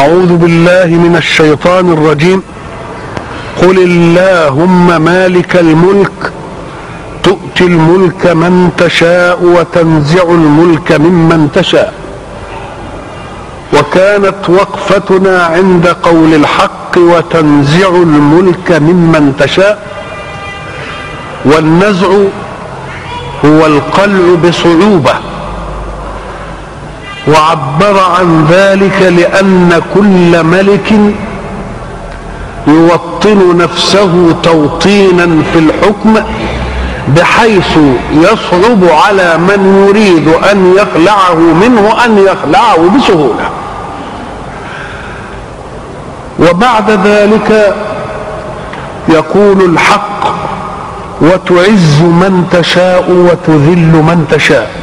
أعوذ بالله من الشيطان الرجيم. قل اللهم مالك الملك تؤتي الملك من تشاء وتنزع الملك ممن تشاء. وكانت وقفتنا عند قول الحق وتنزع الملك ممن تشاء. والنزع هو القلع بصعوبة. وعبر عن ذلك لأن كل ملك يوطن نفسه توطينا في الحكم بحيث يصعب على من يريد أن يخلعه منه أن يخلعه بسهولة. وبعد ذلك يقول الحق وتعز من تشاء وتذل من تشاء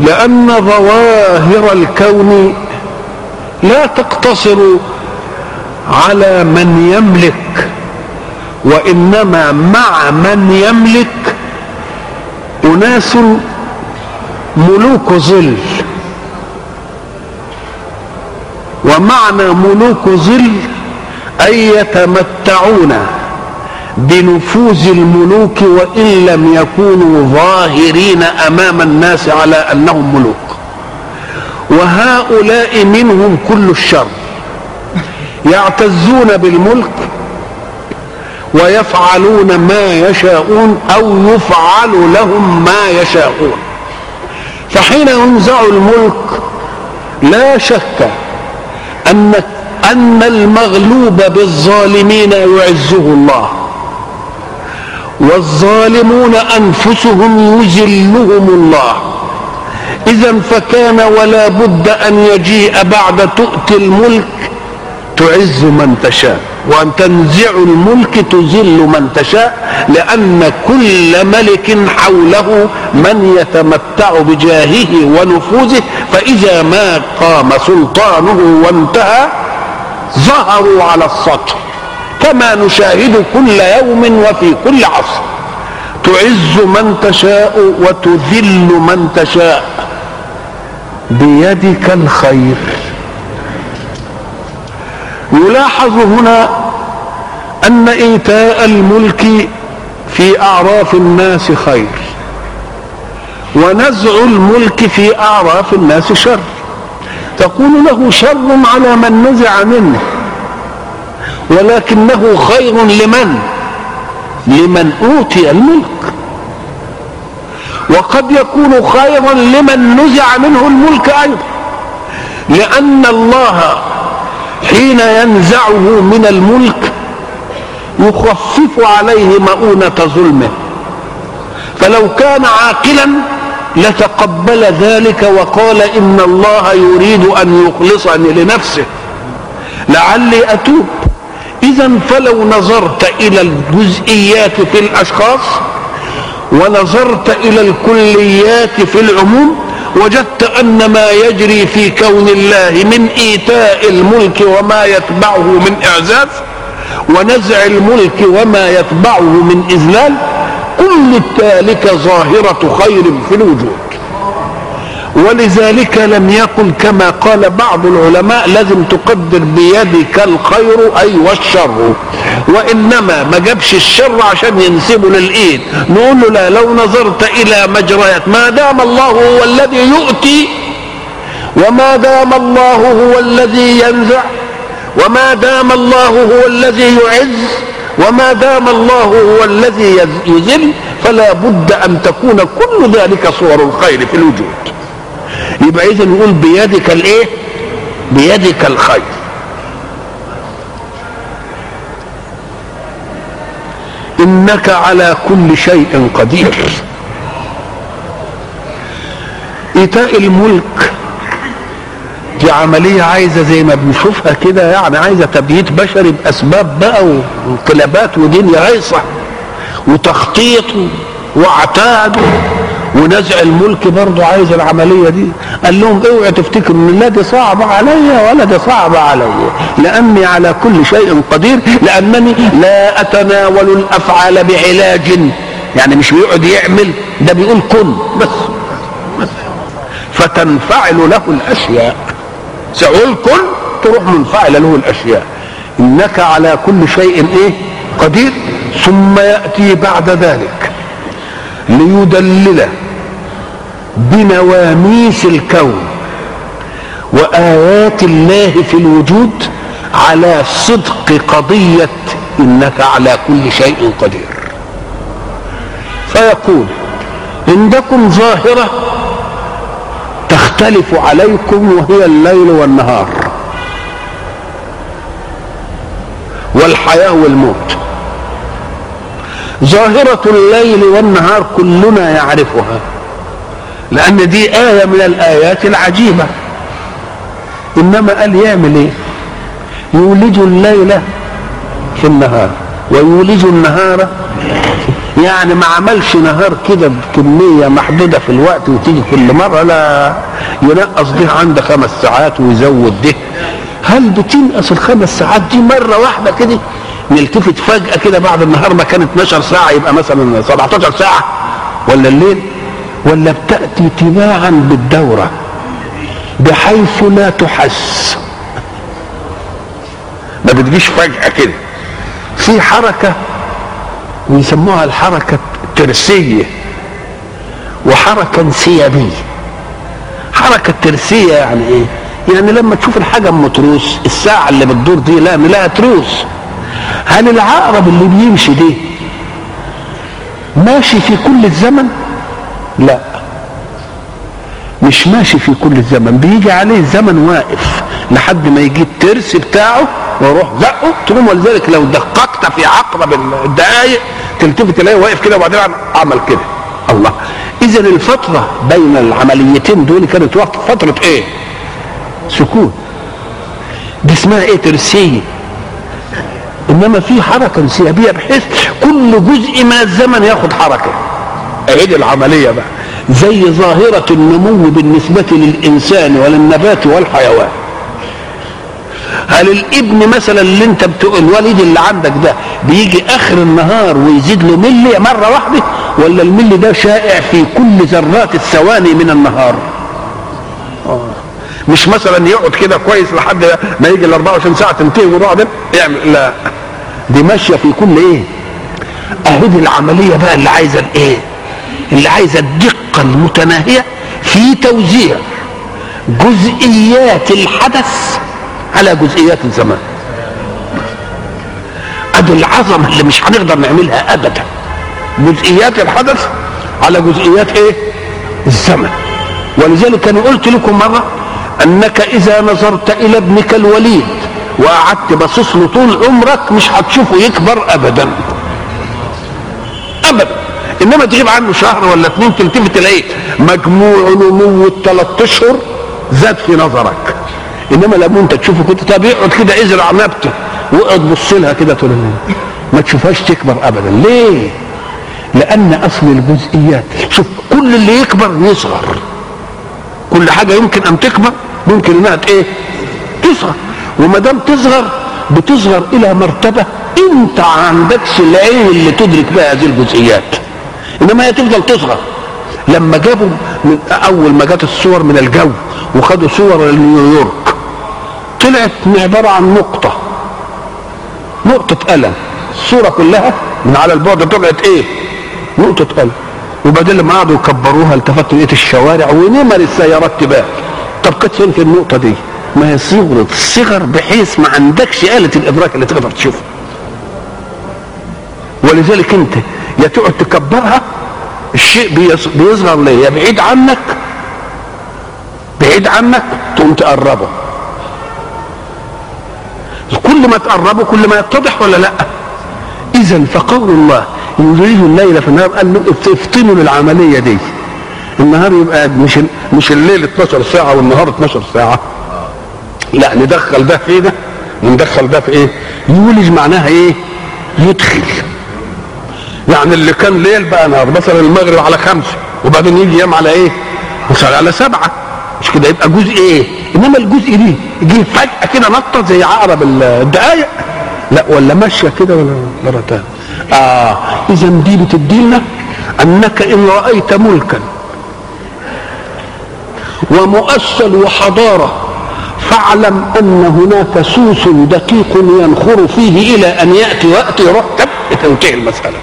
لأن ظواهر الكون لا تقتصر على من يملك وإنما مع من يملك أناس ملوك ظل. ومعنى ملوك ظل أي يتمتعون. بنفوذ الملوك وإن لم يكونوا ظاهرين أمام الناس على أنهم ملوك. وهؤلاء منهم كل الشر. يعتزون بالملك ويفعلون ما يشاءون أو يفعل لهم ما يشاءون. فحين ينزع الملك لا شك أن أن المغلوب بالظالمين يعزه الله. والظالمون أنفسهم يذلهم الله. اذا فكان ولا بد أن يجيء بعد تؤتي الملك تعز من تشاء وأن تنزع الملك تذل من تشاء لأن كل ملك حوله من يتمتع بجاهه ونفوذه فإذا ما قام سلطانه وانتهى ظهروا على السطح. كما نشاهد كل يوم وفي كل عصر. تعز من تشاء وتذل من تشاء. بيدك الخير. يلاحظ هنا أن إيتاء الملك في أعراف الناس خير. ونزع الملك في أعراف الناس شر. تقول له شر على من نزع منه. ولكنه خير لمن؟ لمن أوتي الملك. وقد يكون خيرا لمن نزع منه الملك أيضا لأن الله حين ينزعه من الملك يخفف عليه مؤونة ظلمه. فلو كان عاقلا لتقبل ذلك وقال إن الله يريد أن يخلصني لنفسه لعلي أتوب. إذا فلو نظرت إلى الجزئيات في الأشخاص ونظرت إلى الكليات في العموم وجدت أن ما يجري في كون الله من إيتاء الملك وما يتبعه من إعزاز ونزع الملك وما يتبعه من إذلال كل ذلك ظاهرة خير في الوجود. ولذلك لم يقل كما قال بعض العلماء لازم تقدر بيدك الخير أي والشر. وإنما ما جابش الشر عشان ينسبه للإيد. نقول له لا لو نظرت إلى مجريات ما دام الله هو الذي يؤتي وما دام الله هو الذي ينزع وما دام الله هو الذي يعز وما دام الله هو الذي يذل فلا بد أن تكون كل ذلك صور الخير في الوجود. يبقى إذا نقول بيدك الإيه؟ بيدك الخير. إنك على كل شيء قدير. إيتاء الملك دي عملية عايزة زي ما بنشوفها كده يعني عايزة تبييت بشري بأسباب بقى وانقلابات ودنيا هيصة وتخطيط واعتاد ونزع الملك برضه عايز العملية دي. قال لهم اوعوا تفتكروا إن لا دي صعبة عليا ولا دي صعبة عليا لأني على كل شيء قدير لأنني لا أتناول الأفعال بعلاج. يعني مش بيقعد يعمل ده بيقول كن بس بس. فتنفعل له الأشياء. سأقول كن تروح منفعله له الأشياء. إنك على كل شيء إيه؟ قدير. ثم يأتي بعد ذلك. ليدلل بنواميس الكون وآيات الله في الوجود على صدق قضية إنك على كل شيء قدير. فيقول عندكم ظاهرة تختلف عليكم وهي الليل والنهار والحياة والموت. ظاهرة الليل والنهار كلنا يعرفها. لأن دي آية من الآيات العجيبة. إنما قال يعمل إيه؟ يولج الليل في النهار. ويولج النهار يعني ما عملش نهار كده بكمية محدودة في الوقت وتيجي كل مرة لا. ينقص ده عند خمس ساعات ويزود ده هل بتنقص الخمس ساعات دي مرة واحدة كده؟ نلتفت فجأة كده بعد النهار ما كان 12 ساعة يبقى مثلا 17 ساعة ولا الليل ولا بتأتي تباعا بالدورة بحيث لا تحس. ما بتجيش فجأة كده. في حركة ويسموها الحركة الترسية وحركة انسيابية. حركة ترسية يعني إيه؟ يعني لما تشوف الحاجة أم تروس الساعة اللي بتدور دي لا لها تروس. هل العقرب اللي بيمشي دي ماشي في كل الزمن؟ لا. مش ماشي في كل الزمن. بيجي عليه الزمن واقف لحد ما يجي الترس بتاعه ويروح زقه. تقوم ولذلك لو دققت في عقرب الدقائق تلتفت تلاقيه واقف كده وبعدين عمل كده. الله. اذا الفترة بين العمليتين دول كانت فترة إيه؟ سكون. دي اسمها إيه؟ ترسية. إنما في حركة انسيابيه بحيث كل جزء من الزمن ياخد حركة. أهي العملية بقى. زي ظاهرة النمو بالنسبة للإنسان وللنبات والحيوان. هل الابن مثلا اللي انت بتقول الوليد اللي عندك ده بيجي آخر النهار ويزيد له ملي مرة واحدة ولا الملي ده شائع في كل ذرات الثواني من النهار؟ آه. مش مثلا يقعد كده كويس لحد ما يجي ال 24 ساعة تنتهي ويروح يعمل لا. دي ماشية في كل إيه؟ اهي دي العملية بقى اللي عايزة الايه اللي عايزة الدقة المتناهية في توزيع جزئيات الحدث على جزئيات الزمان. أدي العظمة اللي مش هنقدر نعملها ابدا. جزئيات الحدث على جزئيات إيه؟ الزمن. ولذلك أنا قلت لكم مرة أنك إذا نظرت إلى ابنك الوليد وقعدت باصص له طول عمرك مش هتشوفه يكبر ابدا. ابدا. إنما تغيب عنه شهر ولا اتنين تلتفت تلاقيه مجموع نمو الثلاث أشهر زاد في نظرك. إنما لما أنت تشوفه كده طب يقعد كده إزرع نبتة واقعد بص لها كده طول ما تشوفهاش تكبر ابدا. ليه؟ لأن أصل الجزئيات. شوف كل اللي يكبر يصغر. كل حاجة يمكن أن تكبر ممكن إنها إيه؟ تصغر. وما دام تصغر بتصغر إلى مرتبة أنت عندكش العين اللي تدرك بها هذه الجزئيات. إنما هي تفضل تصغر لما جابوا من أول ما جت الصور من الجو وخدوا صور لنيويورك طلعت عبارة عن نقطة. نقطة قلم. الصورة كلها من على البعد طلعت إيه؟ نقطة قلم. وبعدين لما قعدوا يكبروها التفتوا لقيت الشوارع ونمر السيارات تبان طب كانت فين في النقطة دي؟ ما هي صغرت صغر بحيث ما عندكش آلة الإدراك اللي تقدر تشوفها. ولذلك أنت يا تقعد تكبرها الشيء بيصغر ليه يا بعيد عنك بعيد عنك تقوم تقربه. كل ما تقربه كل ما يتضح ولا لأ؟ اذا فقول الله يريد الليل في النهار قال له افطنوا للعملية دي. النهار يبقى مش مش الليل 12 ساعة والنهار 12 ساعة. لا ندخل ده في ده. وندخل ده في إيه؟ يولج معناها إيه؟ يدخل. يعني اللي كان ليل بقى نهار مثلا المغرب على خمسة وبعدين يجي ينام على إيه؟ وصل على سبعة. مش كده؟ يبقى جزء إيه؟ إنما الجزء دي يجي فجأة كده نطة زي عقرب الدقايق. لا ولا ماشية كده ولا مرة تانية. آه إذا دي بتدي لنا أنك إن رأيت ملكا ومؤصل وحضارة فاعلم أن هناك سوس دقيق ينخر فيه إلى أن يأتي وقت يروح تب تنتهي المسألة.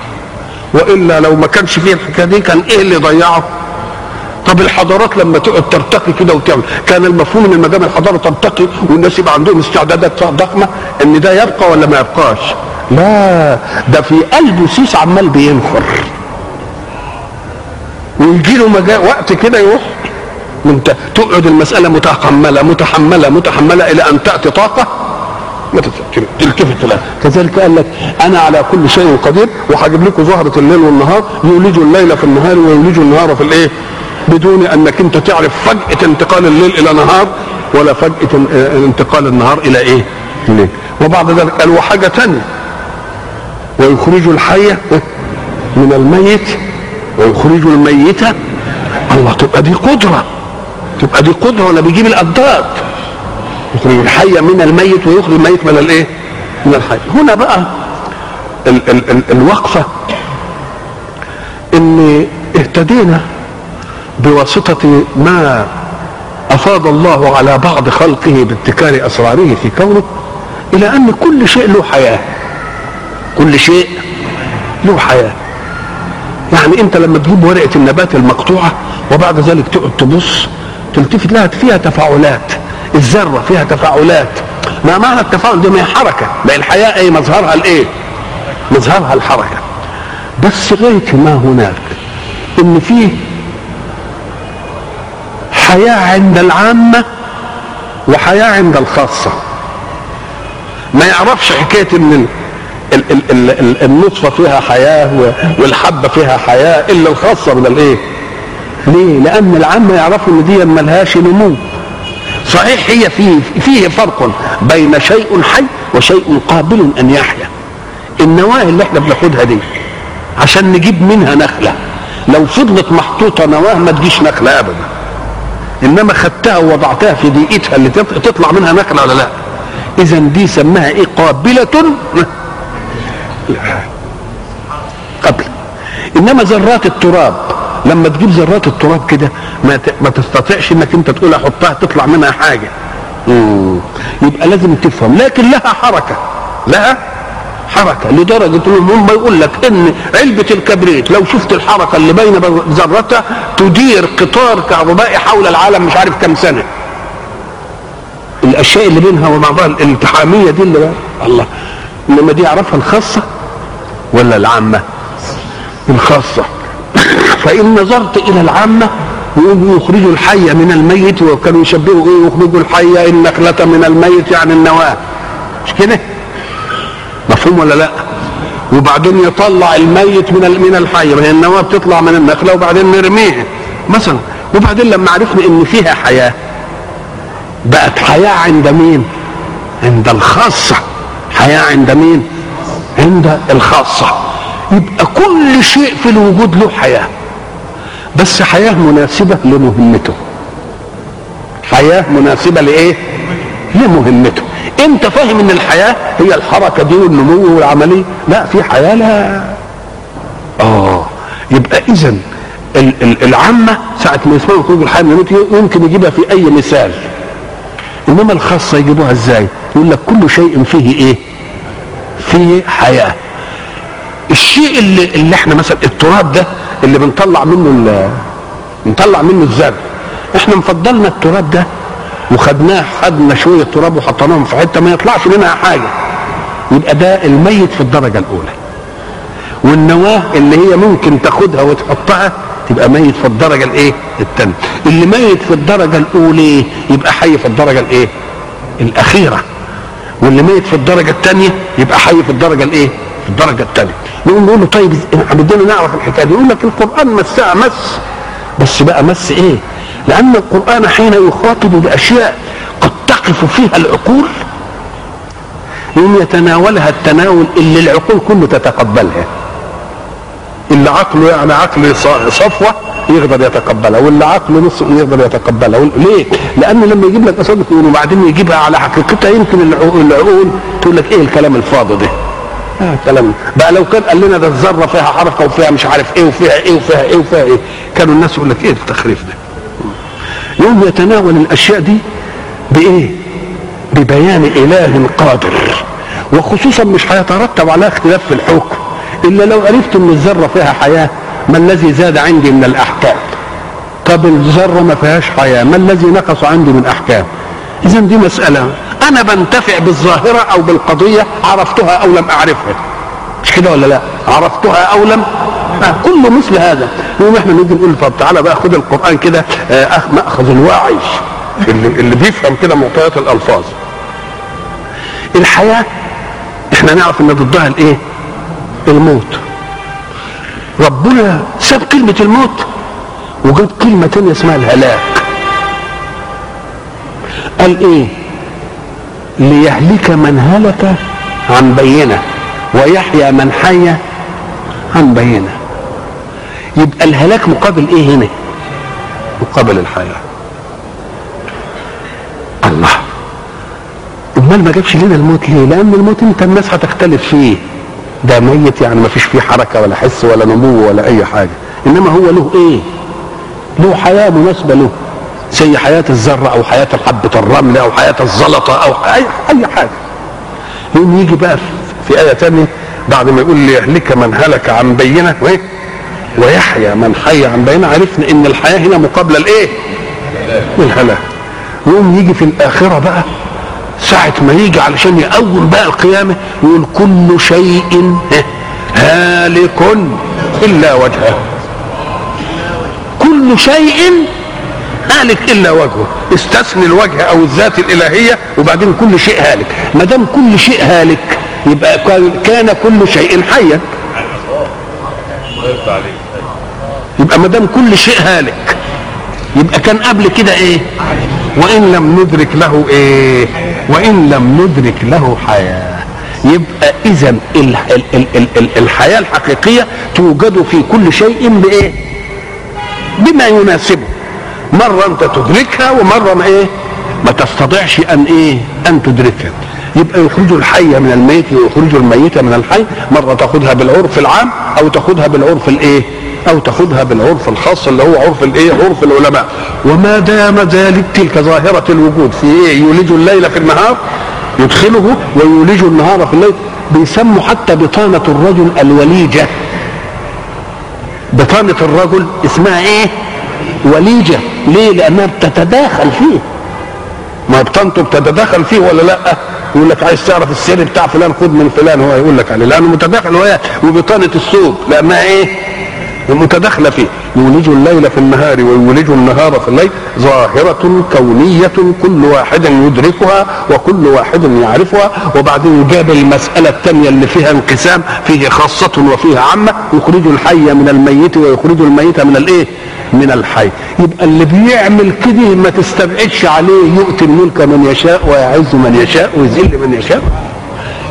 وإلا لو ما كانش فيه الحكاية دي كان إيه اللي ضيعه؟ طب الحضارات لما تقعد ترتقي كده وتعمل كان المفهوم إن ما الحضارة ترتقي والناس يبقى عندهم استعدادات ضخمة إن ده يبقى ولا ما يبقاش؟ لا ده في قلبه سيس عمال بينخر. ويجي له وقت كده يروح انت تقعد المسألة متحملة متحملة متحملة إلى أن تأتي طاقة. ما تلتفت لها كذلك قال لك أنا على كل شيء قدير وهجيب لكم زهره الليل والنهار يولج الليل في النهار ويولج النهار في الإيه؟ بدون أنك أنت تعرف فجأة انتقال الليل إلى نهار ولا فجأة انتقال النهار إلى إيه؟ الليل. وبعد ذلك قال وحاجة ثانية ويخرج الحي من الميت ويخرج الميت الله تبقى دي قدرة. تبقى دي قدرة ولا بيجيب الأضداد يخرج الحي من الميت ويخرج الميت من الإيه؟ من الحي. هنا بقى ال ال ال الوقفة إن اهتدينا بواسطة ما أفاض الله على بعض خلقه بابتكار أسراره في كونه إلى أن كل شيء له حياة. كل شيء له حياة. يعني أنت لما تجيب ورقة النبات المقطوعة وبعد ذلك تقعد تبص تلتفت لها فيها تفاعلات الذرة فيها تفاعلات. ما معنى التفاعل؟ ده ما هي حركة. ما الحياة إيه؟ مظهرها الإيه؟ مظهرها الحركة. بس غاية ما هناك إن فيه حياة عند العامة وحياة عند الخاصة. ما يعرفش حكاية إن ال ال ال ال النطفة فيها حياة والحبة فيها حياة إلا الخاصة من الإيه؟ ليه؟ لأن العامة يعرفوا إن دي ملهاش نمو. صحيح هي فيه فيه فرق بين شيء حي وشيء قابل أن يحيا. النواه اللي إحنا بناخدها دي عشان نجيب منها نخلة. لو فضلت محطوطة نواه ما تجيش نخلة ابدا. إنما خدتها ووضعتها في دقيقتها اللي تطلع منها نخلة ولا لا؟ اذا دي سماها إيه؟ قابلة. قبل. إنما ذرات التراب لما تجيب ذرات التراب كده ما ما تستطيعش إنك أنت تقول أحطها تطلع منها حاجة. مم. يبقى لازم تفهم. لكن لها حركة. لها حركة. لدرجة انهم يقول لك إن علبة الكبريت لو شفت الحركة اللي بين ذرتها تدير قطار كهربائي حول العالم مش عارف كم سنة. الأشياء اللي بينها وبعضها الالتحامية دي اللي بقى. الله. إنما دي يعرفها الخاصة ولا العامة؟ الخاصة. فإن نظرت إلى العامة يقول يخرج الحي من الميت وكانوا يشبهوا إيه يخرج الحي النخلة من الميت يعني النواة مش كده؟ مفهوم ولا لا؟ وبعدين يطلع الميت من من الحي ما هي النواة بتطلع من النخلة وبعدين نرميها مثلا وبعدين لما عرفنا إن فيها حياة بقت حياة عند مين؟ عند الخاصة حياة عند مين؟ عند الخاصة يبقى كل شيء في الوجود له حياة بس حياة مناسبة لمهمته. حياة مناسبة لإيه؟ لمهمته. إنت فاهم إن الحياة هي الحركة دي والنمو والعملية؟ لا في حياة لا. آه يبقى اذا العامة ساعة ما يسمعوا خروج الحياة من الموت يمكن يجيبها في أي مثال. إنما الخاصة يجيبوها إزاي؟ يقول لك كل شيء فيه إيه؟ فيه حياة. الشيء اللي, اللي إحنا مثلا التراب ده اللي بنطلع منه بنطلع منه الزرع. إحنا مفضلنا التراب ده وخدناه خدنا شوية تراب وحطيناهم في حتة ما يطلعش منها حاجة. يبقى ده الميت في الدرجة الأولى. والنواة اللي هي ممكن تاخدها وتحطها تبقى ميت في الدرجة الإيه؟ الثانية اللي ميت في الدرجة الأولى يبقى حي في الدرجة الإيه؟ الأخيرة. واللي ميت في الدرجة الثانية يبقى حي في الدرجة الإيه؟ الدرجة الثانية نقول له طيب بدنا نعرف الحكاية دي. يقول لك القرآن مسها مس. بس بقى مس إيه؟ لأن القرآن حين يخاطب بأشياء قد تقف فيها العقول يوم يتناولها التناول اللي العقول كله تتقبلها. اللي عقله يعني عقل صفوة يقدر يتقبلها واللي عقله نص يقدر يتقبلها. ليه؟ لأن لما يجيب لك يقول وبعدين يجيبها على حقيقتها يمكن العقول تقول لك إيه الكلام الفاضي ده؟ آه كلام. بقى لو كان قال لنا ده الذرة فيها حركة وفيها مش عارف إيه وفيها إيه وفيها إيه وفيها إيه كانوا الناس يقول لك إيه التخريف ده؟ يوم يتناول الأشياء دي بإيه؟ ببيان إله قادر. وخصوصا مش هيترتب على اختلاف في الحكم. إلا لو عرفت إن الذرة فيها حياة ما الذي زاد عندي من الأحكام؟ طب الذرة ما فيهاش حياة ما الذي نقص عندي من احكام اذا دي مسألة. أنا بنتفع بالظاهرة أو بالقضية عرفتها أو لم أعرفها. مش كده ولا لا؟ عرفتها أو لم؟ آه كله مثل هذا. يوم إحنا نيجي نقول طب تعالى بقى خد القرآن كده آه مأخذ الواعي. اللي, اللي بيفهم كده معطيات الألفاظ. الحياة إحنا نعرف إن ضدها الإيه؟ الموت. ربنا ساب كلمة الموت وجاب كلمة تانية اسمها الهلاك. قال إيه؟ ليهلك من هلك عن بينة ويحيى من حي عن بينة. يبقى الهلاك مقابل إيه هنا؟ مقابل الحياة. الله. امال ما جابش لنا الموت ليه؟ لأن الموت أنت الناس هتختلف فيه. ده ميت يعني ما فيش فيه حركة ولا حس ولا نمو ولا أي حاجة. إنما هو له إيه؟ له حياة مناسبة له. زي حياة الذره أو حياة حبه الرمل أو حياة الزلطة أو أي أي حاجة. يوم يجي بقى في آية ثانية بعد ما يقول ليهلك من هلك عن بينة وإيه؟ ويحيى من حي عن بينة. عرفنا إن الحياة هنا مقابلة لإيه؟ للهلاك. يقوم يجي في الآخرة بقى ساعة ما يجي علشان يقوم بقى القيامة يقول كل شيء هالك إلا وجهه. كل شيء هالك إلا وجهه. استثني الوجه أو الذات الإلهية وبعدين كل شيء هالك. ما دام كل شيء هالك يبقى كان كل شيء حيا. يبقى ما دام كل شيء هالك يبقى كان قبل كده إيه؟ وإن لم ندرك له إيه؟ وإن لم ندرك له حياة. يبقى اذا الحياة الحقيقية توجد في كل شيء بإيه؟ بما يناسبه. مرة أنت تدركها ومرة ما إيه ما تستطيعش أن إيه أن تدركها. يبقى يخرجوا الحي من الميت ويخرجوا الميت من الحي مرة تاخذها بالعرف العام أو تاخذها بالعرف الإيه أو تاخذها بالعرف الخاص اللي هو عرف الإيه عرف العلماء. وما دام ذلك تلك ظاهرة الوجود في إيه يولج الليل في النهار يدخله ويولج النهار في الليل بيسموا حتى بطانة الرجل الوليجة. بطانة الرجل اسمها إيه؟ وليجة. ليه؟ لأنها بتتداخل فيه. ما بطانته بتتداخل فيه ولا لأ؟ يقول لك عايز تعرف السر بتاع فلان خد من فلان هو يقول لك عليه. لأنه متداخل وهي وبطانة الثوب. لأنها إيه؟ متداخلة فيه. يولج الليل في النهار ويولج النهار في الليل. ظاهرة كونية كل واحد يدركها وكل واحد يعرفها. وبعدين جاب المسألة الثانية اللي فيها انقسام فيه خاصة وفيه عامة. يخرج الحي من الميت ويخرج الميت من الإيه؟ من الحي. يبقى اللي بيعمل كده ما تستبعدش عليه يؤتي الملك من يشاء ويعز من يشاء ويذل من يشاء.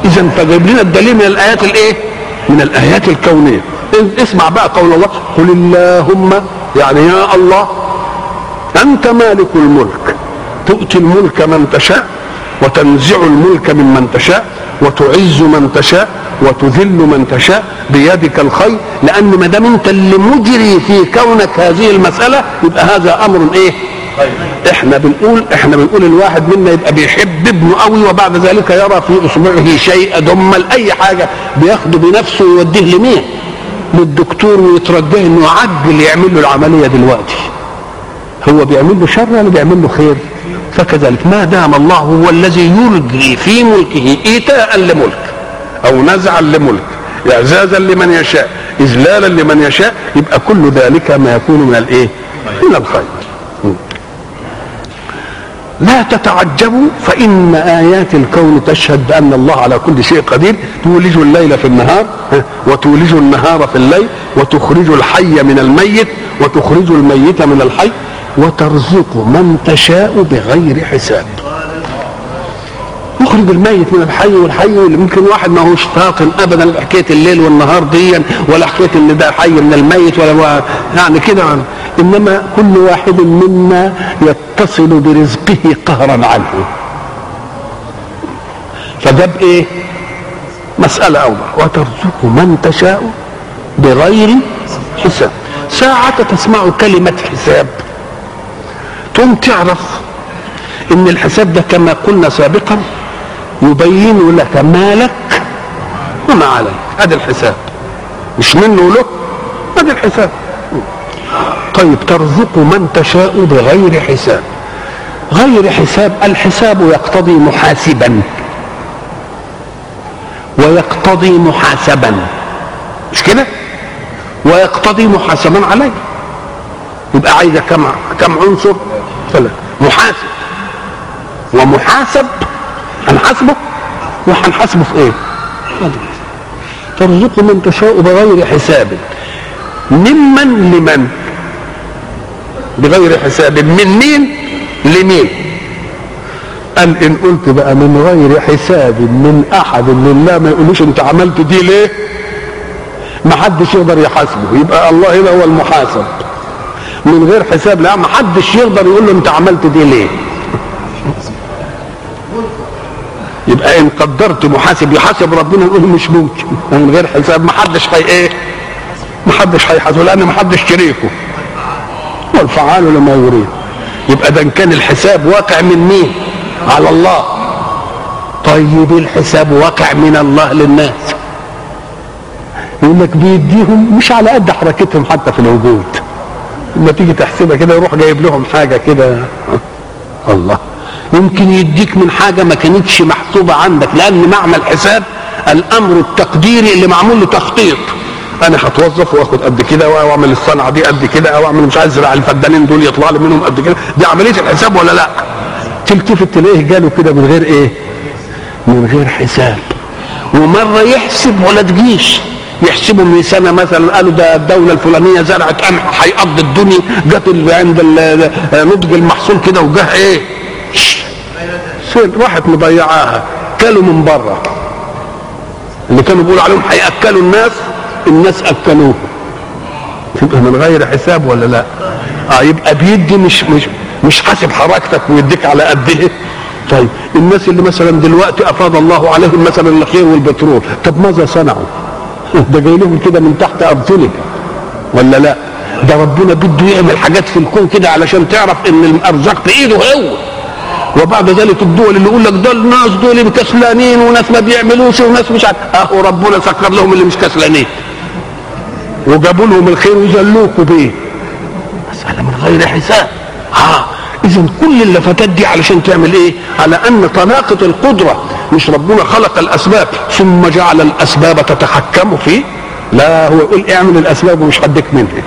إذا فجايب لنا الدليل من الآيات الإيه؟ من الآيات الكونية. اسمع بقى قول الله قل اللهم يعني يا الله أنت مالك الملك. تؤتي الملك من تشاء وتنزع الملك ممن تشاء وتعز من تشاء وتذل من تشاء بيدك الخير لأن ما دام أنت اللي مجري في كونك هذه المسألة يبقى هذا أمر إيه؟ إحنا بنقول إحنا بنقول الواحد منا يبقى بيحب ابنه قوي وبعد ذلك يرى في أصبعه شيء دمل أي حاجة بياخده بنفسه ويوديه لمين؟ للدكتور ويترجاه إنه يعجل يعمل له العملية دلوقتي. هو بيعمل له شر ولا بيعمل له خير. فكذلك ما دام الله هو الذي يلقي في ملكه إيتاء لملك أو نزعا لملك إعزازا لمن يشاء إذلالا لمن يشاء يبقى كل ذلك ما يكون من الايه من الخير. لا تتعجبوا فإن آيات الكون تشهد بأن الله على كل شيء قدير تولج الليل في النهار وتولج النهار في الليل وتخرج الحي من الميت وتخرج الميت من الحي وترزق من تشاء بغير حساب. يخرج الميت من الحي والحي اللي ممكن واحد ما هوش فاطن ابدا لحكاية الليل والنهار دي ولا حكاية إن ده حي من الميت ولا يعني كده إنما كل واحد منا يتصل برزقه قهرا عنه. فجاب إيه؟ مسألة أول وترزق من تشاء بغير حساب. ساعة تسمع كلمة حساب. تقوم تعرف إن الحساب ده كما قلنا سابقا يبين لك ما لك وما عليك. هذا الحساب. مش منه له هذا الحساب. طيب ترزق من تشاء بغير حساب. غير حساب الحساب يقتضي محاسبا. ويقتضي محاسبا. مش كده؟ ويقتضي محاسبا عليه يبقى عايزة كم كم عنصر؟ محاسب. ومحاسب هنحاسبه وهنحاسبه في إيه؟ ترزق من تشاء بغير حساب. ممن لمن؟ بغير حساب. من مين؟ لمين؟ قال إن قلت بقى من غير حساب من أحد لله ما يقولوش أنت عملت دي ليه؟ ما حدش يقدر يحاسبه. يبقى الله هنا هو المحاسب. من غير حساب لا ما حدش يقدر يقول له أنت عملت دي ليه؟ يبقى إن قدرت محاسب يحاسب ربنا نقول مش ممكن. من غير حساب ما حدش هي إيه؟ ما حدش هيحاسبه لأن ما حدش شريكه. والفعال لما يريد. يبقى ده كان الحساب واقع من مين؟ على الله. طيب الحساب واقع من الله للناس. يقول لك بيديهم مش على قد حركتهم حتى في الوجود. لما تيجي تحسبها كده يروح جايب لهم حاجة كده. الله. يمكن يديك من حاجة ما كانتش محسوبة عندك لأن معنى الحساب الأمر التقديري اللي معمول له تخطيط. أنا هتوظف وآخد قد كده وأعمل الصنعة دي قد كده أو أعمل مش عايز الفدانين دول يطلع لي منهم قد كده. دي عملية الحساب ولا لأ؟ تلتفت تلاقيه جاله كده من غير إيه؟ من غير حساب. ومرة يحسب ولا تجيش. يحسبوا من سنة مثلا قالوا ده الدولة الفلانية زرعت قمح هيقضي الدنيا. جت عند نضج المحصول كده وجه إيه؟ سيل راحت مضيعاها. كلوا من بره اللي كانوا بيقولوا عليهم هياكلوا الناس الناس أكلوه. يبقى من غير حساب ولا لا؟ آه يبقى بيدي مش مش مش حاسب حركتك ويديك على قد إيه طيب الناس اللي مثلا دلوقتي أفاض الله عليهم مثلا الخير والبترول طب ماذا صنعوا؟ ده جاي لهم كده من تحت ارجلك ولا لا؟ ده ربنا بده يعمل حاجات في الكون كده علشان تعرف إن الأرزاق في إيده هو. وبعد ذلك الدول اللي يقول لك ده الناس دول كسلانين وناس ما بيعملوش وناس مش عارف. أهو ربنا سكر لهم اللي مش كسلانين. وجابوا لهم الخير وذلوكوا بيه. مسألة من غير حساب. ها اذا كل اللفتات دي علشان تعمل إيه؟ على أن طلاقة القدرة مش ربنا خلق الأسباب ثم جعل الأسباب تتحكم فيه لا هو يقول اعمل الأسباب ومش هديك منها.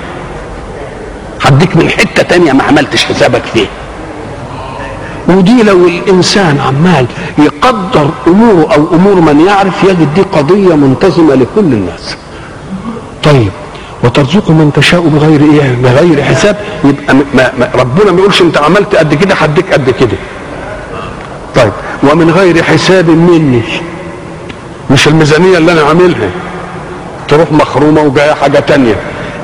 هديك من حتة تانية ما عملتش حسابك فيه ودي لو الإنسان عمال يقدر أموره أو أمور من يعرف يجد دي قضية منتظمة لكل الناس. طيب وترزق من تشاء بغير إيه؟ بغير حساب. يبقى ما ما ربنا ما يقولش أنت عملت قد كده هديك قد كده. طيب ومن غير حساب مني. مش الميزانية اللي أنا عاملها. تروح مخرومة وجاية حاجة تانية.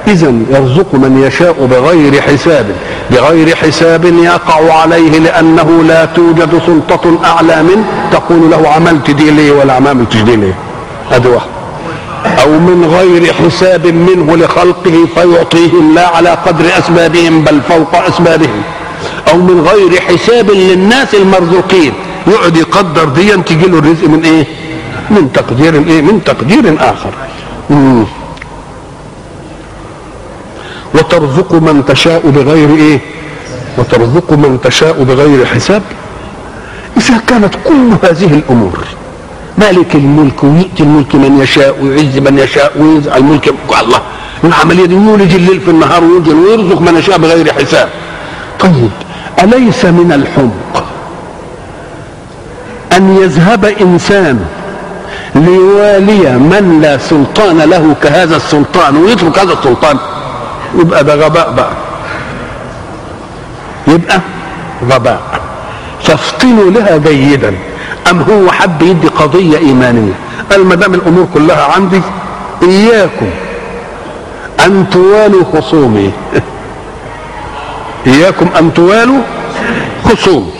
اذا يرزق من يشاء بغير حساب. بغير حساب يقع عليه لأنه لا توجد سلطة أعلى منه تقول له عملت دي ليه ولا عملتش دي ليه هذا واحد أو من غير حساب منه لخلقه فيعطيهم لا على قدر أسبابهم بل فوق أسبابهم. أو من غير حساب للناس المرزوقين يقعد يقدر دي تجي له الرزق من إيه؟ من تقدير إيه؟ من تقدير آخر. مم. وترزق من تشاء بغير إيه؟ وترزق من تشاء بغير حساب. إذا كانت كل هذه الأمور مالك الملك ويؤتي الملك من يشاء ويعز من يشاء وينزع الملك. الله العملية دي يولج الليل في النهار وينزل ويرزق من يشاء بغير حساب. طيب أليس من الحمق أن يذهب إنسان ليوالي من لا سلطان له كهذا السلطان ويترك هذا السلطان؟ يبقى ده غباء بقى. يبقى غباء. فافطنوا لها جيدا. أم هو حب يدي قضية إيمانية؟ قال ما دام الأمور كلها عندي إياكم أن توالوا خصومي. إياكم أن توالوا خصومي.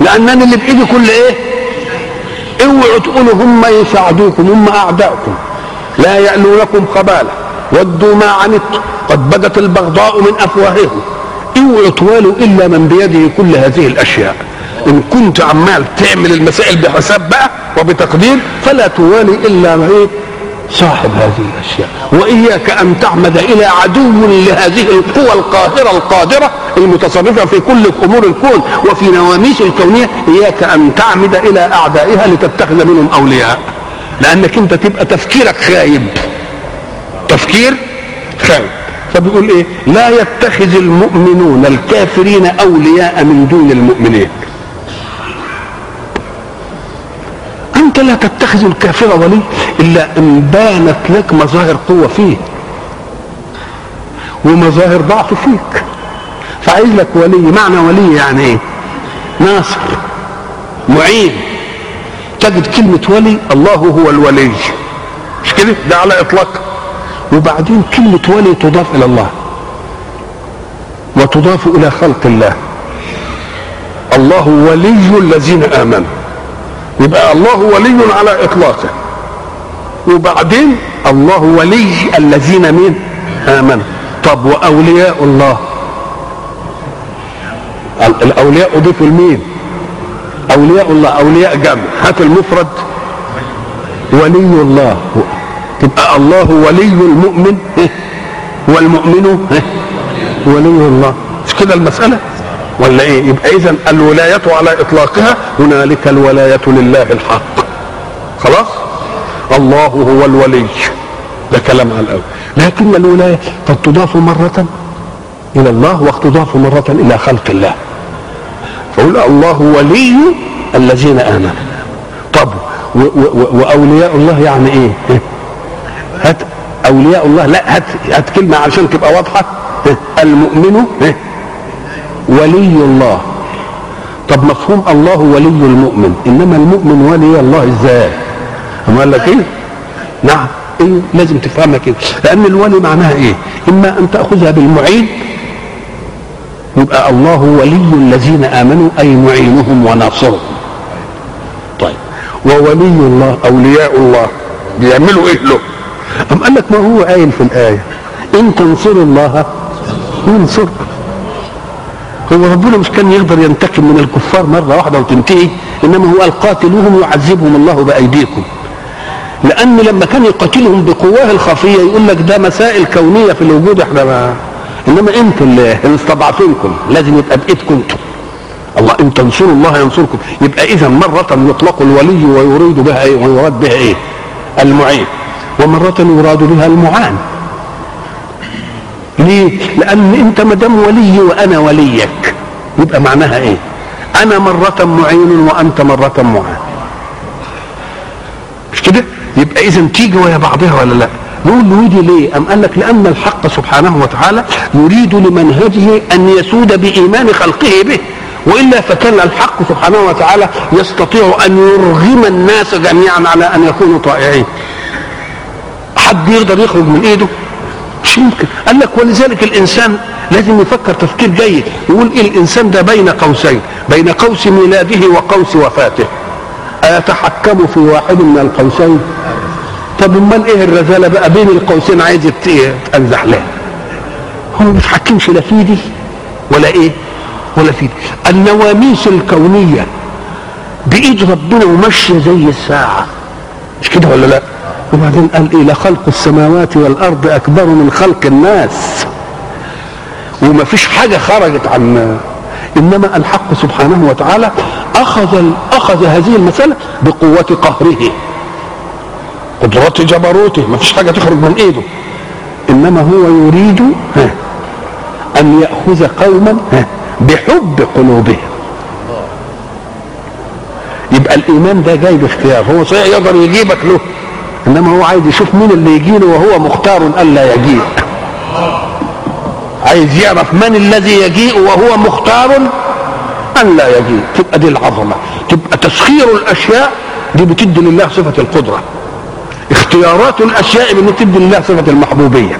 لانني اللي بإيدي كل إيه؟ اوعوا تقولوا هم يساعدوكم هم اعداؤكم لا يألونكم خباله ودوا ما عنتم قد بدت البغضاء من أفواههم. اوعوا توالوا إلا من بيده كل هذه الأشياء. إن كنت عمال تعمل المسائل بحساب بقى وبتقدير فلا توالي إلا إيه صاحب هذه الأشياء. وإياك أن تعمد إلى عدو لهذه القوى القاهرة القادرة المتصرفة في كل أمور الكون وفي نواميس الكونية. إياك أن تعمد إلى أعدائها لتتخذ منهم أولياء. لأنك أنت تبقى تفكيرك خايب تفكير خايب فبيقول إيه؟ لا يتخذ المؤمنون الكافرين أولياء من دون المؤمنين. أنت لا تتخذ الكافر ولي إلا إن بانت لك مظاهر قوة فيه ومظاهر ضعف فيك. فعايز لك ولي معنى ولي يعني إيه؟ ناصر معين. تجد كلمة ولي الله هو الولي. مش كده؟ ده على إطلاق. وبعدين كلمة ولي تضاف إلى الله وتضاف إلى خلق الله. الله ولي الذين آمنوا. يبقى الله ولي على إطلاقه. وبعدين الله ولي الذين مين؟ آمنوا. طب وأولياء الله؟ الأولياء أضيفوا لمين؟ أولياء الله. أولياء جمع. هات المفرد. ولي الله. الله ولي المؤمن والمؤمن ولي الله. مش كده المسألة؟ ولا إيه؟ يبقى اذا الولاية على إطلاقها هنالك الولاية لله الحق. خلاص؟ الله هو الولي. ده كلام على الأول. لكن الولاية قد تضاف مرة إلى الله وقد تضاف مرة إلى خلق الله. فقول الله ولي الذين آمنوا. طب وأولياء الله يعني إيه؟ هات أولياء الله. لا هات هات كلمة عشان تبقى واضحة. المؤمن ولي الله. طب مفهوم الله ولي المؤمن. إنما المؤمن ولي الله إزاي؟ أما قال لك إيه؟ نعم. إيه؟ لازم تفهمها كده لأن الولي معناها إيه؟ إما أن تأخذها بالمعين يبقى الله ولي الذين آمنوا أي معينهم وناصرهم. طيب. وولي الله أولياء الله. بيعملوا إيه له؟ أم قال لك ما هو قايل في الآية؟ إن تنصروا الله ينصركم هو ربنا مش كان يقدر ينتقم من الكفار مرة واحدة وتنتهي إنما هو قال قاتلوهم يعذبهم الله بأيديكم. لأن لما كان يقاتلهم بقواه الخفية يقول لك ده مسائل كونية في الوجود إحنا ما إنما أنتوا اللي مستضعفينكم لازم يبقى بإيدكم أنتم الله إن تنصروا الله ينصركم. يبقى اذا مرة يطلق الولي ويريد بها إيه؟ ويراد بها إيه؟ المعين. ومرة يراد بها المعان. ليه؟ لأن أنت ما دام ولي وأنا وليك. يبقى معناها إيه؟ أنا مرة معين وأنت مرة معان. مش كده؟ يبقى اذا تيجي ويا بعضها ولا لأ؟ نقول له ودي ليه؟ أم قال لك لأن الحق سبحانه وتعالى يريد لمنهجه أن يسود بإيمان خلقه به. وإلا فكان الحق سبحانه وتعالى يستطيع أن يرغم الناس جميعا على أن يكونوا طائعين. حد يقدر يخرج من إيده؟ مش يمكن قال لك ولذلك الإنسان لازم يفكر تفكير جيد. يقول إيه الإنسان ده بين قوسين؟ بين قوس ميلاده وقوس وفاته. أيتحكم في واحد من القوسين؟ طب أمال إيه الرذالة بقى بين القوسين؟ عايز يتنزح لها هو ما بيتحكمش لا في دي ولا إيه ولا في دي. النواميس الكونية بإيد ربنا وماشية زي الساعة. مش كده ولا لا؟ وبعدين قال إيه لخلق السماوات والأرض أكبر من خلق الناس. وما فيش حاجة خرجت عن إنما الحق سبحانه وتعالى أخذ أخذ هذه المسألة بقوة قهره. قدرات جبروته ما فيش حاجة تخرج من إيده. إنما هو يريد ها أن يأخذ قوما ها بحب قلوبهم. يبقى الإيمان ده جاي باختيار هو صحيح يقدر يجيبك له. إنما هو عايز يشوف مين اللي يجي له وهو مختار الا يجيء. عايز يعرف من الذي يجيء وهو مختار أن لا يجيء. تبقى دي العظمة. تبقى تسخير الأشياء دي بتدي لله صفة القدرة. اختيارات الأشياء اللي تدي لله صفة المحبوبية.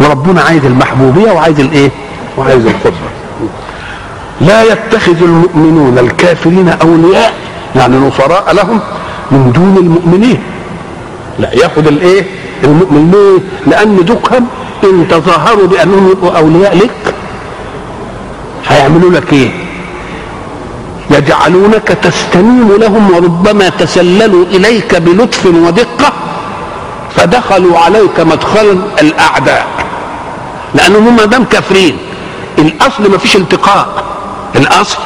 وربنا عايز المحبوبية وعايز الإيه؟ وعايز القدرة. لا يتخذ المؤمنون الكافرين أولياء يعني نصراء لهم من دون المؤمنين. لا ياخذ الايه؟ المؤمن ليه؟ لأن دكهم ان تظاهروا بانهم يبقوا اولياء لك. هيعملوا لك إيه؟ يجعلونك تستنيم لهم وربما تسللوا إليك بلطف ودقة فدخلوا عليك مدخل الأعداء. لأنهم هم دام كافرين. الأصل ما فيش التقاء الأصل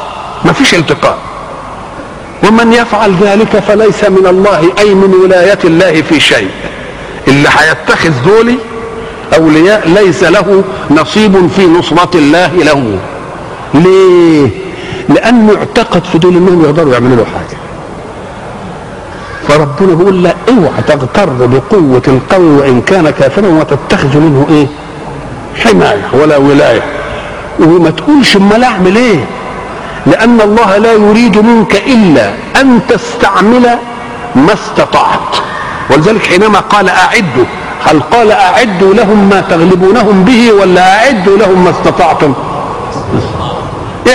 ما فيش التقاء ومن يفعل ذلك فليس من الله أي من ولاية الله في شيء. اللي هيتخذ دول أولياء ليس له نصيب في نصرة الله له. ليه؟ لأنه اعتقد في دول أنهم يقدروا يعملوا له حاجة. فربنا بيقول لا اوعى تغتر بقوة القوي وان كان كافرا وتتخذ منه إيه؟ حماية ولا ولاية. وما تقولش أمال أعمل إيه؟ لأن الله لا يريد منك إلا أن تستعمل ما استطعت. ولذلك حينما قال اعدوا هل قال اعدوا لهم ما تغلبونهم به ولا اعدوا لهم ما استطعتم؟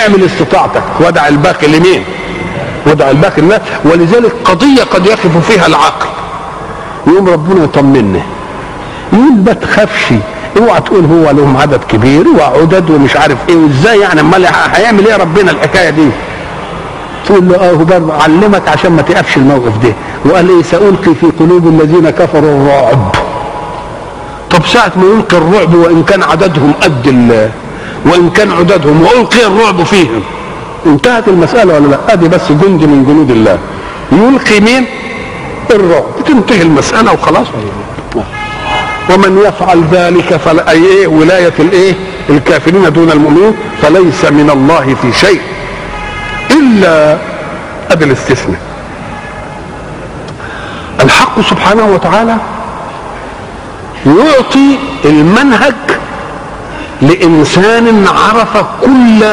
اعمل استطاعتك ودع الباقي لمين؟ ودع الباقي لله ولذلك قضية قد يقف فيها العقل. يقوم ربنا يطمنا يقول ما تخافش اوعى تقول هو لهم عدد كبير وعدد ومش عارف إيه. وازاي يعني امال هيعمل إيه ربنا الحكاية دي؟ تقول له آه برضه علمك عشان ما تقفش الموقف ده. وقال إيه سالقي في قلوب الذين كفروا الرعب؟ طب ساعة ما يلقي الرعب وإن كان عددهم قد وإن كان عددهم وألقي الرعب فيهم. انتهت المسألة ولا لأ؟ أدي بس جند من جنود الله. يلقي مين؟ الرعب. تنتهي المسألة وخلاص. ومن يفعل ذلك فلا أي إيه؟ ولاية الإيه؟ الكافرين دون المؤمنين فليس من الله في شيء إلا أدي الاستثناء الحق سبحانه وتعالى يعطي المنهج لإنسان عرف كل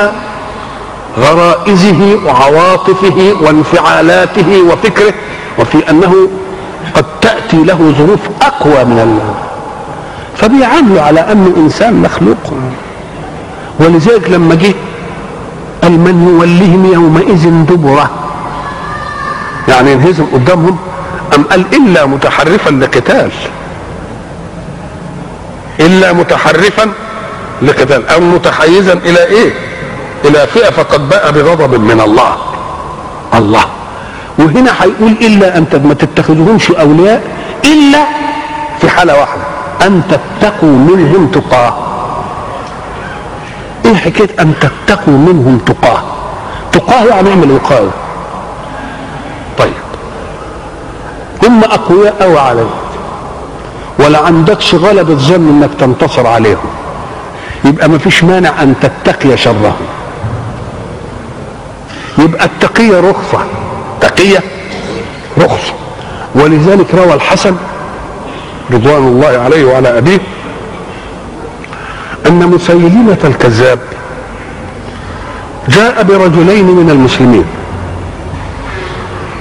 غرائزه وعواطفه وانفعالاته وفكره وفي أنه قد تأتي له ظروف أقوى من الله. فبيعامله على أنه إنسان مخلوق. ولذلك لما جه قال من يوليهم يومئذ دبرة. يعني ينهزم قدامهم أم قال إلا متحرفا لقتال؟ إلا متحرفا لقتال. أو متحيزا إلى إيه؟ إلى فئة فقد باء بغضب من الله. الله. وهنا هيقول إلا أن ما تتخذوهمش أولياء إلا في حالة واحدة. أن تتقوا منهم تقاه. إيه حكاية أن تتقوا منهم تقاه؟ تقاه يعني اعمل وقايه طيب. هم أقوياء قوي عليك. ولا عندكش غلبة ظن إنك تنتصر عليهم. يبقى ما فيش مانع أن تتقي شرهم. يبقى التقية رخصة. تقية رخصة. ولذلك روى الحسن رضوان الله عليه وعلى أبيه أن مسيلمة الكذاب جاء برجلين من المسلمين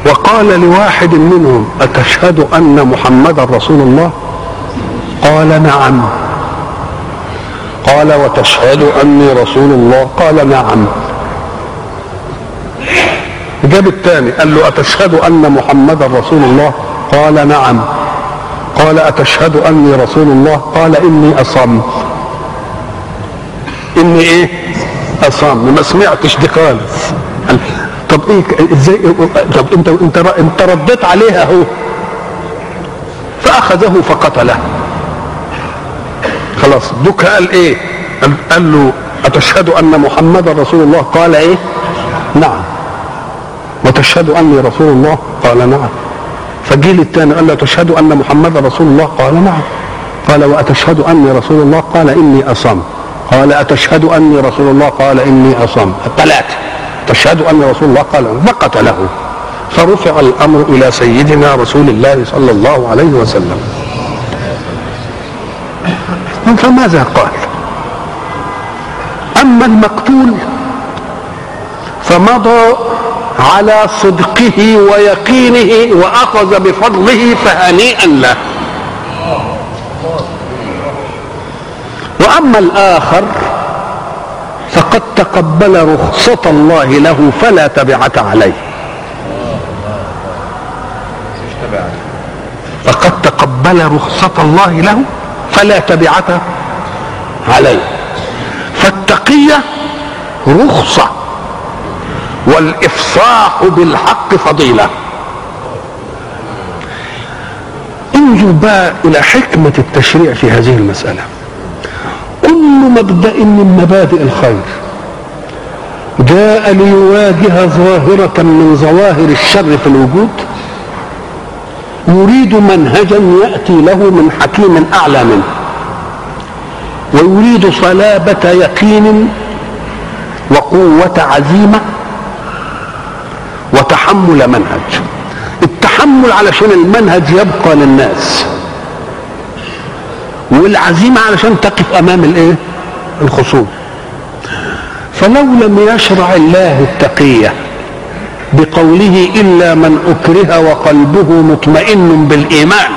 وقال لواحد منهم أتشهد أن محمدا رسول الله؟ قال نعم. قال وتشهد أني رسول الله؟ قال نعم. جاب الثاني قال له أتشهد أن محمدا رسول الله؟ قال نعم. قال أتشهد أني رسول الله؟ قال إني أصم إني إيه؟ أصم ما سمعتش دي خالص. طب إيه؟ إزاي؟ طب أنت أنت أنت رديت عليها أهو. فأخذه فقتله. خلاص. دوك قال إيه؟ قال, له أتشهد أن محمدا رسول الله؟ قال إيه؟ نعم. وتشهد أني رسول الله؟ قال نعم. فجيل الثاني قال له تشهد أن محمدا رسول الله؟ قال نعم. قال وأتشهد أني رسول الله؟ قال إني اصم قال أتشهد أني رسول الله؟ قال إني اصم الثلاثه تشهد أني رسول الله؟ قال فقتله فرفع الأمر إلى سيدنا رسول الله صلى الله عليه وسلم. فماذا قال؟ أما المقتول فمضى على صدقه ويقينه وأخذ بفضله فهنيئا له. وأما الآخر فقد تقبل رخصة الله له فلا تبعة عليه. فقد تقبل رخصة الله له فلا تبعة عليه. فالتقية رخصة. والافصاح بالحق فضيلة. انظر بقى إلى حكمة التشريع في هذه المسألة كل مبدأ من مبادئ الخير جاء ليواجه ظاهرة من ظواهر الشر في الوجود يريد منهجا يأتي له من حكيم أعلى منه ويريد صلابة يقين وقوة عزيمة وتحمل منهج. التحمل علشان المنهج يبقى للناس. والعزيمة علشان تقف أمام الإيه؟ الخصوم. فلو لم يشرع الله التقية بقوله إلا من أكره وقلبه مطمئن بالإيمان.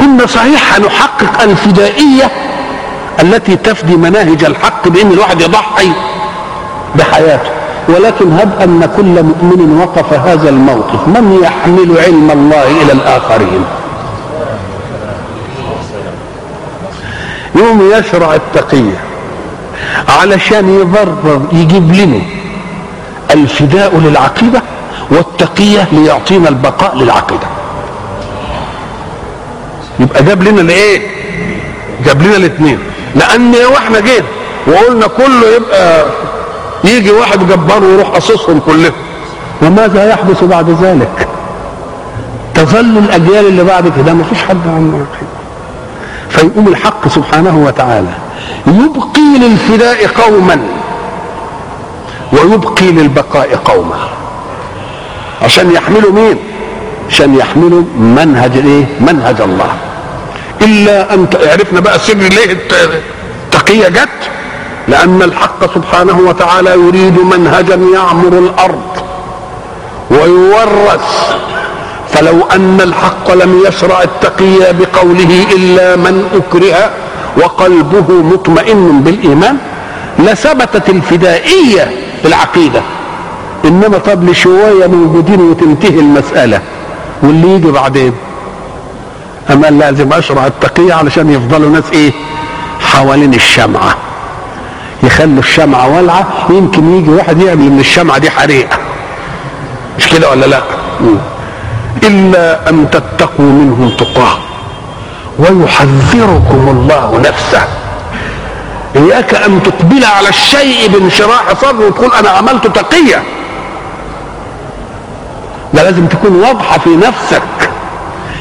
كنا صحيح هنحقق الفدائية التي تفدي مناهج الحق بأن الواحد يضحي بحياته. ولكن هب أن كل مؤمن وقف هذا الموقف. من يحمل علم الله إلى الآخرين؟ يوم يشرع التقيه علشان يبرر يجيب لنا الفداء للعقيدة والتقية ليعطينا البقاء للعقيدة. يبقى جاب لنا الإيه؟ جاب لنا الاثنين. لأن إحنا جينا وقلنا كله يبقى يجي واحد جبار ويروح قصصهم كلهم. وماذا يحدث بعد ذلك؟ تظل الأجيال اللي بعد كده ما فيش حد عنه عقيده فيقوم الحق سبحانه وتعالى. يبقي للفداء قوما ويبقي للبقاء قوما. عشان يحملوا مين؟ عشان يحملوا منهج الايه منهج الله. إلا أن عرفنا بقى سر ليه التقيه جت؟ لأن الحق سبحانه وتعالى يريد منهجا يعمر الأرض ويورث. فلو أن الحق لم يشرع التقية بقوله إلا من أكره وقلبه مطمئن بالإيمان لثبتت الفدائية في العقيدة. إنما طب لشوية موجودين وتنتهي المسألة. واللي يجي بعدين؟ أما لازم أشرع التقية علشان يفضلوا ناس إيه؟ حوالين الشمعة. يخلوا الشمعة والعة يمكن يجي واحد يعمل من الشمعة دي حريقة مش كده ولا لا؟ إلا أن تتقوا منهم تقاة ويحذركم الله نفسه. إياك أن تقبل على الشيء بانشراح صدر وتقول أنا عملت تقية. ده لازم تكون واضحة في نفسك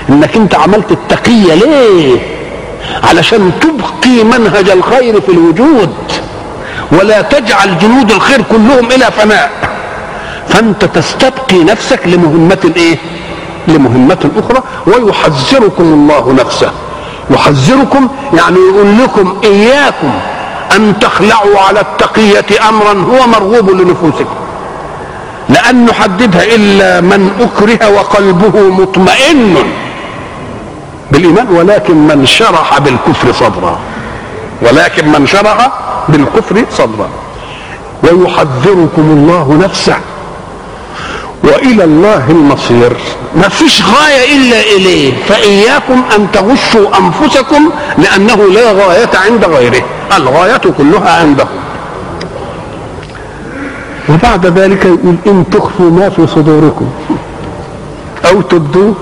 إنك أنت عملت التقية ليه؟ علشان تبقي منهج الخير في الوجود. ولا تجعل جنود الخير كلهم إلى فناء. فأنت تستبقي نفسك لمهمة إيه؟ لمهمة أخرى ويحذركم الله نفسه. يحذركم يعني يقول لكم إياكم أن تخلعوا على التقية امرا هو مرغوب لنفوسكم. لأن حددها إلا من أكره وقلبه مطمئن بالإيمان ولكن من شرح بالكفر صدرا ولكن من شرح بالكفر صدرا ويحذركم الله نفسه. وإلى الله المصير. ما فيش غاية إلا إليه. فإياكم أن تغشوا أنفسكم لأنه لا غاية عند غيره. الغاية كلها عنده. وبعد ذلك يقول إن تخفوا ما في صدوركم. أو تبدوه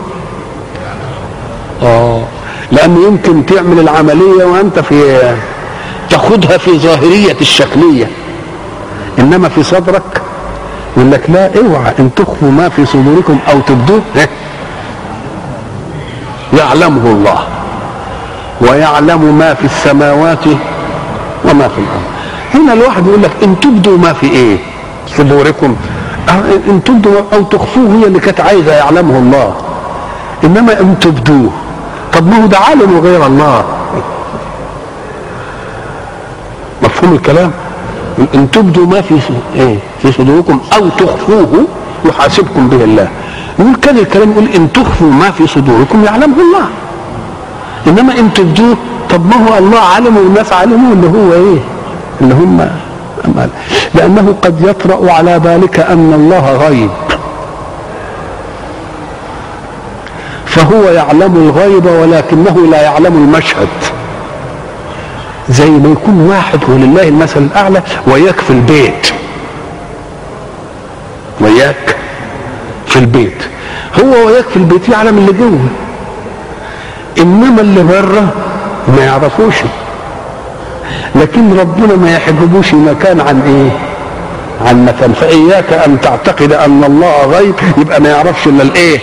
آه. لأن يمكن تعمل العملية وأنت في تاخدها في ظاهرية الشكلية. إنما في صدرك يقول لك لا اوعى إن تخفوا ما في صدوركم أو تبدوه. يعلمه الله ويعلم ما في السماوات وما في الأرض. هنا الواحد يقول لك إن تبدوا ما في إيه؟ صدوركم. إن تبدوا أو تخفوه هي اللي كانت عايزة يعلمه الله. إنما إن تبدوه. طب ما هو ده عالم غير الله. مفهوم الكلام؟ ان تبدوا ما في إيه في صدوركم أو تخفوه يحاسبكم به الله. يقول كان الكلام يقول إن تخفوا ما في صدوركم يعلمه الله. إنما إن تبدوه طب ما هو الله علمه والناس علموا اللي هو إيه؟ اللي هم أمال. لأنه قد يطرأ على ذلك أن الله غيب. فهو يعلم الغيب ولكنه لا يعلم المشهد. زي ما يكون واحد ولله المثل الأعلى وياك في البيت. وياك في البيت. هو وياك في البيت يعلم اللي جوه. إنما اللي بره ما يعرفوش. لكن ربنا ما يحجبوش مكان عن إيه؟ عن مكان فإياك أن تعتقد أن الله غيب يبقى ما يعرفش إلا الإيه؟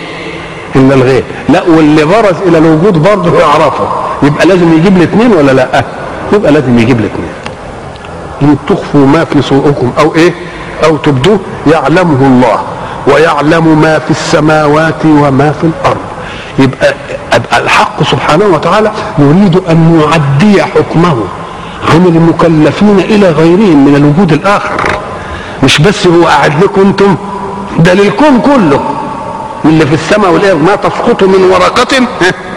إلا الغيب. لا واللي برز إلى الوجود برضه يعرفه. يبقى لازم يجيب الاثنين ولا لأ؟ يبقى لازم يجيب الاثنين إن تخفوا ما في صدوركم أو إيه؟ أو تبدوه يعلمه الله ويعلم ما في السماوات وما في الأرض. يبقى الحق سبحانه وتعالى يريد أن يعدي حكمه. عن المكلفين إلى غيرهم من الوجود الآخر. مش بس هو قاعد لكم أنتم ده للكون كله. اللي في السماء والأرض ما تسقط من ورقة.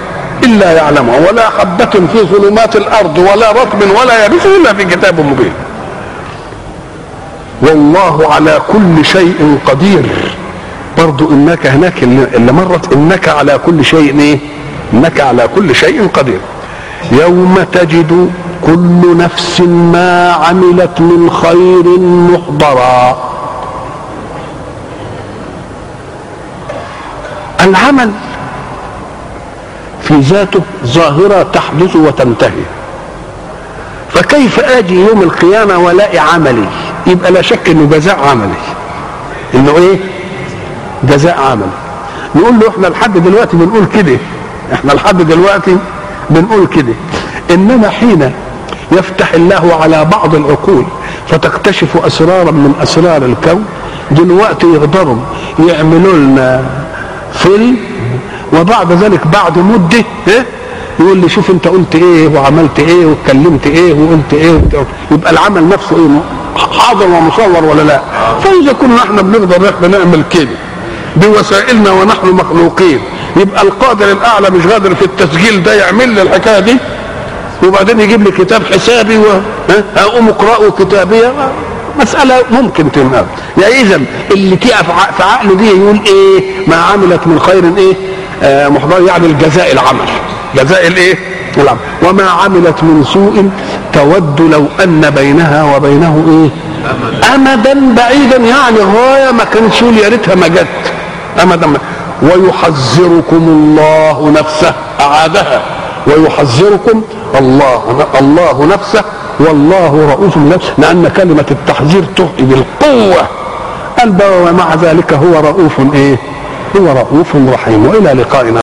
إلا يعلمها. ولا حبة في ظلمات الأرض ولا رطب ولا يابس إلا في كتاب مبين. والله على كل شيء قدير. برضو إنك هناك اللي مرت إنك على كل شيء إيه؟ إنك على كل شيء قدير. يوم تجد كل نفس ما عملت من خير محضرا. العمل في ذاته ظاهرة تحدث وتنتهي. فكيف أجي يوم القيامة والاقي عملي؟ يبقى لا شك إنه جزاء عملي. إنه إيه؟ جزاء عملي. نقول له إحنا لحد دلوقتي بنقول كده. إحنا لحد دلوقتي بنقول كده. إنما حين يفتح الله على بعض العقول فتكتشف أسرارا من أسرار الكون دلوقتي يقدروا يعملوا لنا فيلم وبعد ذلك بعد مدة إيه؟ يقول لي شوف أنت قلت إيه وعملت إيه واتكلمت إيه وقلت إيه. يبقى العمل نفسه إيه؟ حاضر ومصور ولا لا؟ فإذا كنا إحنا بنقدر إحنا نعمل كده بوسائلنا ونحن مخلوقين يبقى القادر الأعلى مش قادر في التسجيل ده يعمل لي الحكاية دي؟ وبعدين يجيب لي كتاب حسابي أقوم أقرأه كتابي؟ مسألة ممكن تنقل. يعني إذا اللي تقف في عقله دي يقول إيه؟ ما عملت من خير إيه؟ محضر يعني الجزاء العمل. جزاء الإيه؟ العمل. وما عملت من سوء تود لو أن بينها وبينه إيه؟ أمدا بعيدا. يعني غاية ما كانش يا ريتها ما جت. أمدا ما. ويحذركم الله نفسه. أعادها. ويحذركم الله الله نفسه. والله رؤوف نفسه لأن كلمة التحذير تؤتي بالقوة. قال ومع ذلك هو رؤوف إيه؟ هو رؤوف رحيم. وإلى لقائنا.